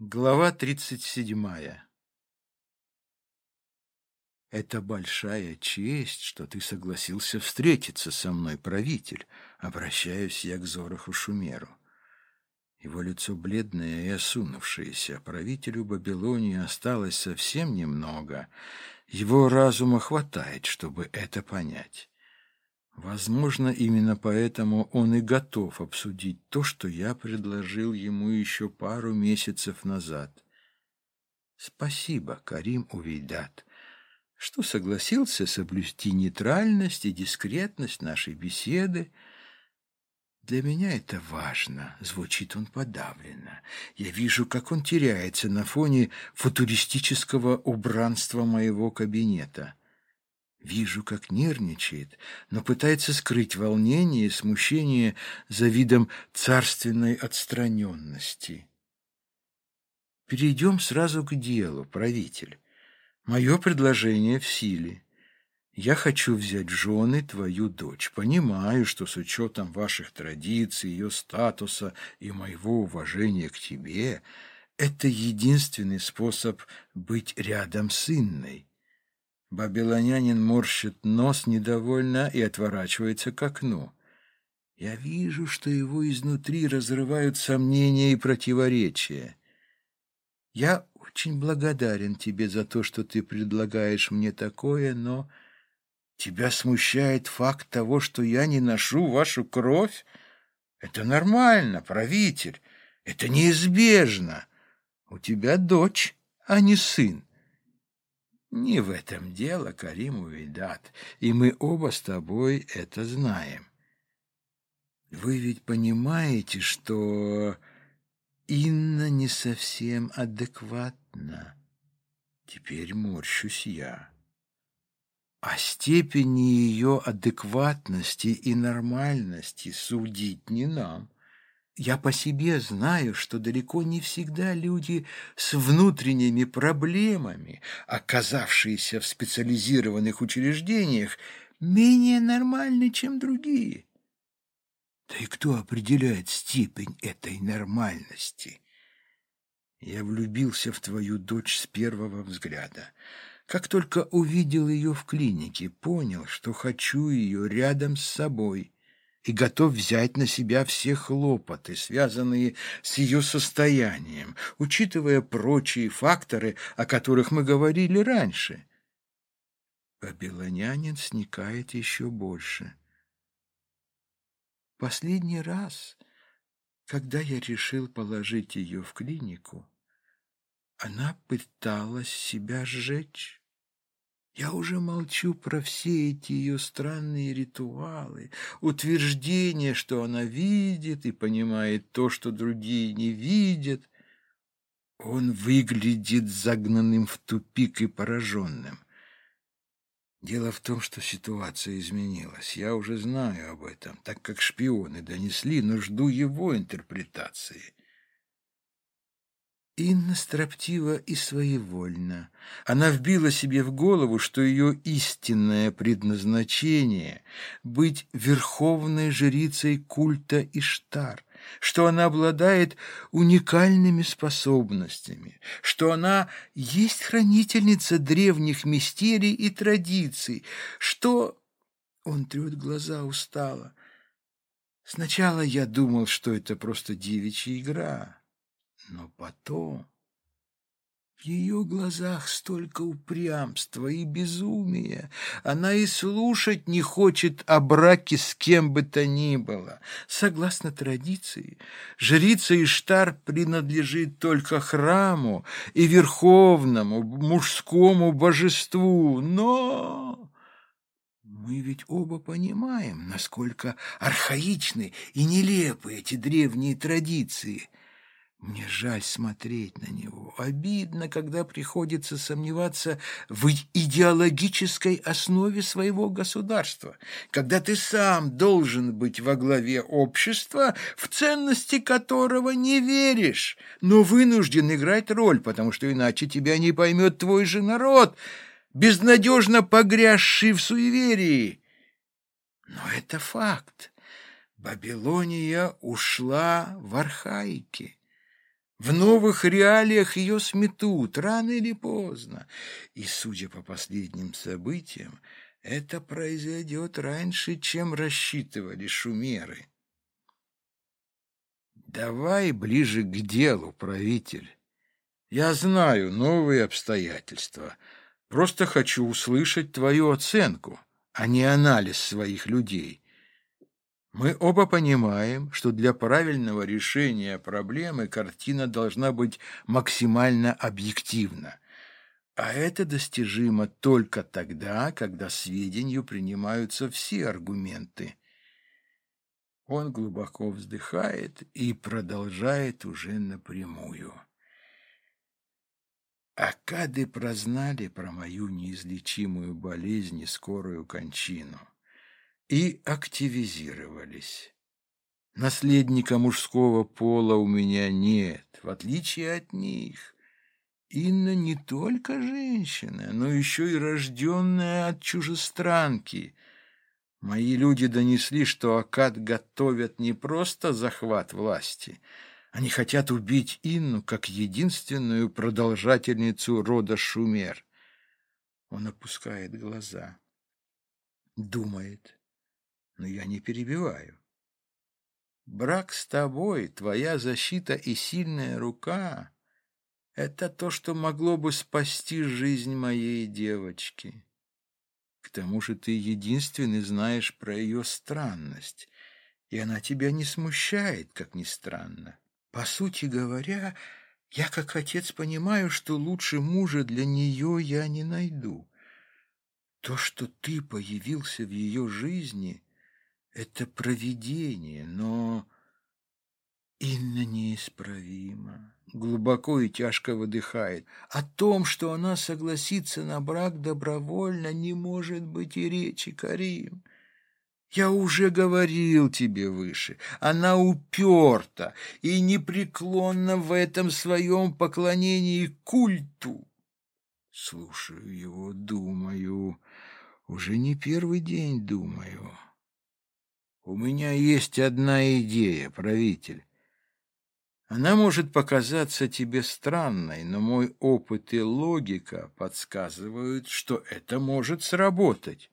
Глава тридцать седьмая «Это большая честь, что ты согласился встретиться со мной, правитель», — обращаюсь я к Зороху Шумеру. Его лицо бледное и осунувшееся. Правителю Вавилонии осталось совсем немного. Его разума хватает, чтобы это понять. Возможно, именно поэтому он и готов обсудить то, что я предложил ему еще пару месяцев назад. Спасибо, Карим Увейдат, что согласился соблюсти нейтральность и дискретность нашей беседы. Для меня это важно, звучит он подавленно. Я вижу, как он теряется на фоне футуристического убранства моего кабинета. Вижу, как нервничает, но пытается скрыть волнение и смущение за видом царственной отстраненности. Перейдем сразу к делу, правитель. Мое предложение в силе. Я хочу взять в жены твою дочь. Понимаю, что с учетом ваших традиций, ее статуса и моего уважения к тебе, это единственный способ быть рядом с Инной. Бабилонянин морщит нос недовольно и отворачивается к окну. Я вижу, что его изнутри разрывают сомнения и противоречия. Я очень благодарен тебе за то, что ты предлагаешь мне такое, но тебя смущает факт того, что я не ношу вашу кровь? Это нормально, правитель, это неизбежно. У тебя дочь, а не сын. Не в этом дело, Карим Увейдат, и мы оба с тобой это знаем. Вы ведь понимаете, что Инна не совсем адекватна. Теперь морщусь я. О степени ее адекватности и нормальности судить не нам. Я по себе знаю, что далеко не всегда люди с внутренними проблемами, оказавшиеся в специализированных учреждениях, менее нормальны, чем другие. Да и кто определяет степень этой нормальности? Я влюбился в твою дочь с первого взгляда. Как только увидел ее в клинике, понял, что хочу ее рядом с собой и готов взять на себя все хлопоты, связанные с ее состоянием, учитывая прочие факторы, о которых мы говорили раньше. Бабилонянин сникает еще больше. Последний раз, когда я решил положить ее в клинику, она пыталась себя сжечь. Я уже молчу про все эти ее странные ритуалы, утверждения, что она видит и понимает то, что другие не видят. Он выглядит загнанным в тупик и пораженным. Дело в том, что ситуация изменилась. Я уже знаю об этом, так как шпионы донесли, но жду его интерпретации. Инна строптива и своевольна. Она вбила себе в голову, что ее истинное предназначение — быть верховной жрицей культа Иштар, что она обладает уникальными способностями, что она есть хранительница древних мистерий и традиций, что... Он трет глаза устало. Сначала я думал, что это просто девичья игра. Но потом в ее глазах столько упрямства и безумия. Она и слушать не хочет о браке с кем бы то ни было. Согласно традиции, жрица Иштар принадлежит только храму и верховному мужскому божеству. Но... Мы ведь оба понимаем, насколько архаичны и нелепы эти древние традиции – мне жаль смотреть на него. Обидно, когда приходится сомневаться в идеологической основе своего государства, когда ты сам должен быть во главе общества, в ценности которого не веришь, но вынужден играть роль, потому что иначе тебя не поймет твой же народ, безнадежно погрязший в суеверии. Но это факт. Бабилония ушла в архаике. В новых реалиях ее сметут, рано или поздно. И, судя по последним событиям, это произойдет раньше, чем рассчитывали шумеры. Давай ближе к делу, правитель. Я знаю новые обстоятельства. Просто хочу услышать твою оценку, а не анализ своих людей. Мы оба понимаем, что для правильного решения проблемы картина должна быть максимально объективна. А это достижимо только тогда, когда сведению принимаются все аргументы. Он глубоко вздыхает и продолжает уже напрямую. Акады прознали про мою неизлечимую болезнь и скорую кончину и активизировались. Наследника мужского пола у меня нет, в отличие от них. Инна не только женщина, но еще и рожденная от чужестранки. Мои люди донесли, что Акад готовят не просто захват власти, они хотят убить Инну как единственную продолжательницу рода Шумер. Он опускает глаза, думает но я не перебиваю. Брак с тобой, твоя защита и сильная рука — это то, что могло бы спасти жизнь моей девочки. К тому же ты единственный знаешь про ее странность, и она тебя не смущает, как ни странно. По сути говоря, я как отец понимаю, что лучше мужа для нее я не найду. То, что ты появился в ее жизни — это провидение, но Инна неисправима, глубоко и тяжко выдыхает. О том, что она согласится на брак добровольно, не может быть и речи, Карим. Я уже говорил тебе выше, она уперта и непреклонна в этом своем поклонении культу. Слушаю его, думаю, уже не первый день думаю. У меня есть одна идея, правитель. Она может показаться тебе странной, но мой опыт и логика подсказывают, что это может сработать.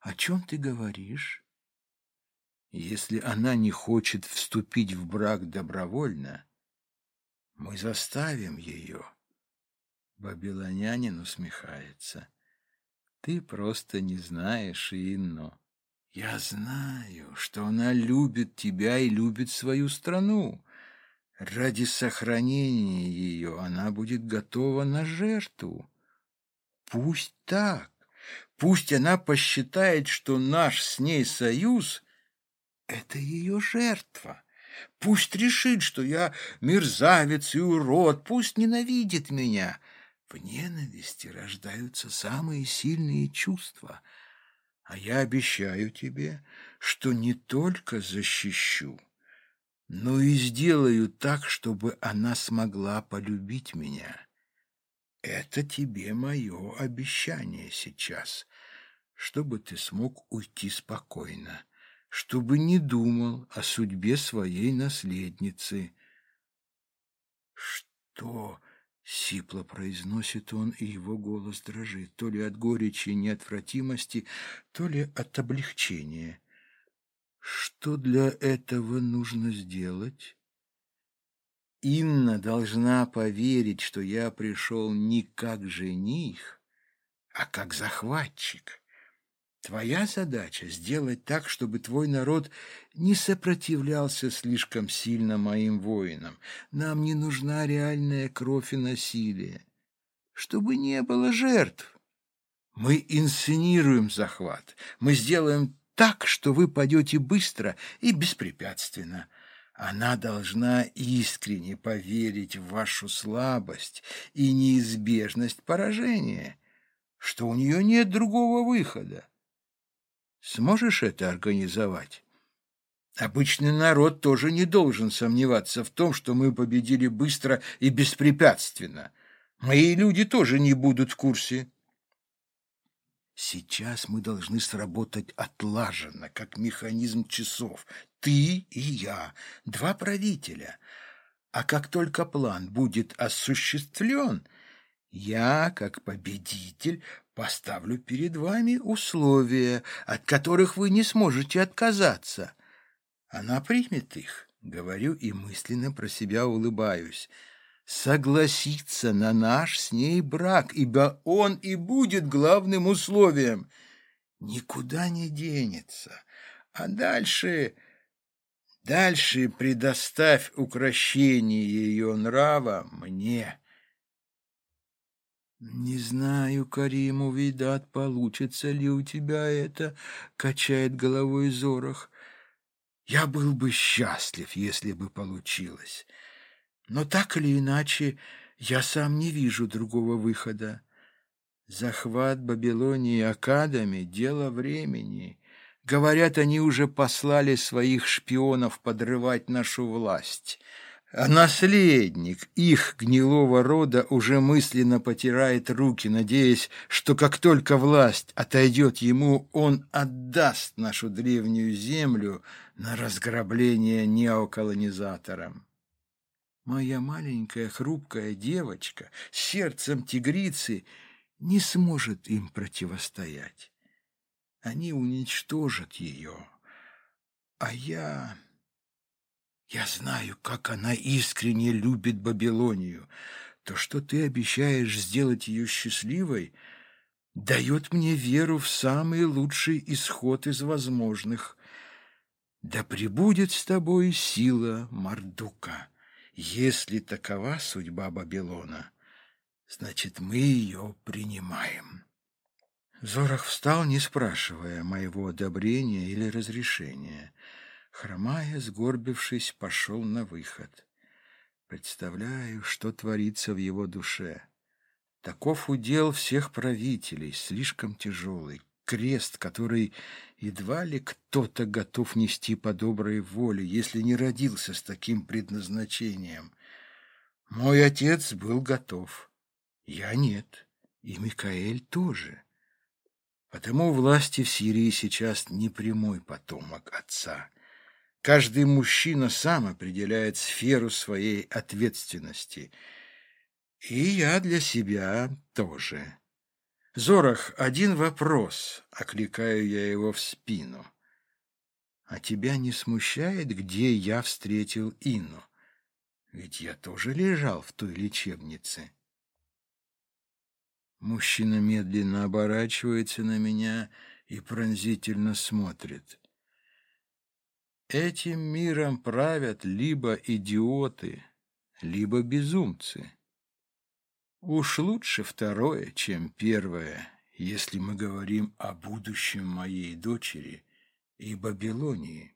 О чем ты говоришь? Если она не хочет вступить в брак добровольно, мы заставим ее. Бабилонянин усмехается. Ты просто не знаешь Инну. Я знаю, что она любит тебя и любит свою страну. Ради сохранения ее она будет готова на жертву. Пусть так. Пусть она посчитает, что наш с ней союз — это ее жертва. Пусть решит, что я мерзавец и урод, пусть ненавидит меня. В ненависти рождаются самые сильные чувства — а я обещаю тебе, что не только защищу, но и сделаю так, чтобы она смогла полюбить меня. Это тебе мое обещание сейчас, чтобы ты смог уйти спокойно, чтобы не думал о судьбе своей наследницы. Что Сипло произносит он, и его голос дрожит, то ли от горечи и неотвратимости, то ли от облегчения. Что для этого нужно сделать? Инна должна поверить, что я пришел не как жених, а как захватчик. Твоя задача — сделать так, чтобы твой народ не сопротивлялся слишком сильно моим воинам. Нам не нужна реальная кровь и насилие. Чтобы не было жертв. Мы инсценируем захват. Мы сделаем так, что вы пойдете быстро и беспрепятственно. Она должна искренне поверить в вашу слабость и неизбежность поражения, что у нее нет другого выхода. Сможешь это организовать? Обычный народ тоже не должен сомневаться в том, что мы победили быстро и беспрепятственно. Мои люди тоже не будут в курсе. Сейчас мы должны сработать отлаженно, как механизм часов. Ты и я, два правителя. А как только план будет осуществлен, я, как победитель, поставлю перед вами условия, от которых вы не сможете отказаться. Она примет их, говорю и мысленно про себя улыбаюсь. Согласиться на наш с ней брак, ибо он и будет главным условием. Никуда не денется. А дальше... Дальше предоставь укращение ее нрава мне. «Не знаю, Карим Увидат, получится ли у тебя это», — качает головой Зорах. «Я был бы счастлив, если бы получилось. Но так или иначе, я сам не вижу другого выхода. Захват Бабилонии Акадами — дело времени». Говорят, они уже послали своих шпионов подрывать нашу власть. А наследник их гнилого рода уже мысленно потирает руки, надеясь, что как только власть отойдет ему, он отдаст нашу древнюю землю на разграбление неоколонизаторам. Моя маленькая хрупкая девочка с сердцем тигрицы не сможет им противостоять. Они уничтожат ее, а я... Я знаю, как она искренне любит Бабилонию. То, что ты обещаешь сделать ее счастливой, дает мне веру в самый лучший исход из возможных. Да пребудет с тобой сила Мардука. Если такова судьба Бабилона, значит, мы ее принимаем. Зорах встал, не спрашивая моего одобрения или разрешения. Хромая, сгорбившись, пошел на выход. Представляю, что творится в его душе. Таков удел всех правителей, слишком тяжелый. Крест, который едва ли кто-то готов нести по доброй воле, если не родился с таким предназначением. Мой отец был готов. Я нет. И Микаэль тоже. Потому власти в Сирии сейчас не прямой потомок отца. Каждый мужчина сам определяет сферу своей ответственности. И я для себя тоже. Зорах, один вопрос, окликаю я его в спину. А тебя не смущает, где я встретил Инну? Ведь я тоже лежал в той лечебнице. Мужчина медленно оборачивается на меня и пронзительно смотрит. Этим миром правят либо идиоты, либо безумцы. Уж лучше второе, чем первое, если мы говорим о будущем моей дочери и Бабилонии.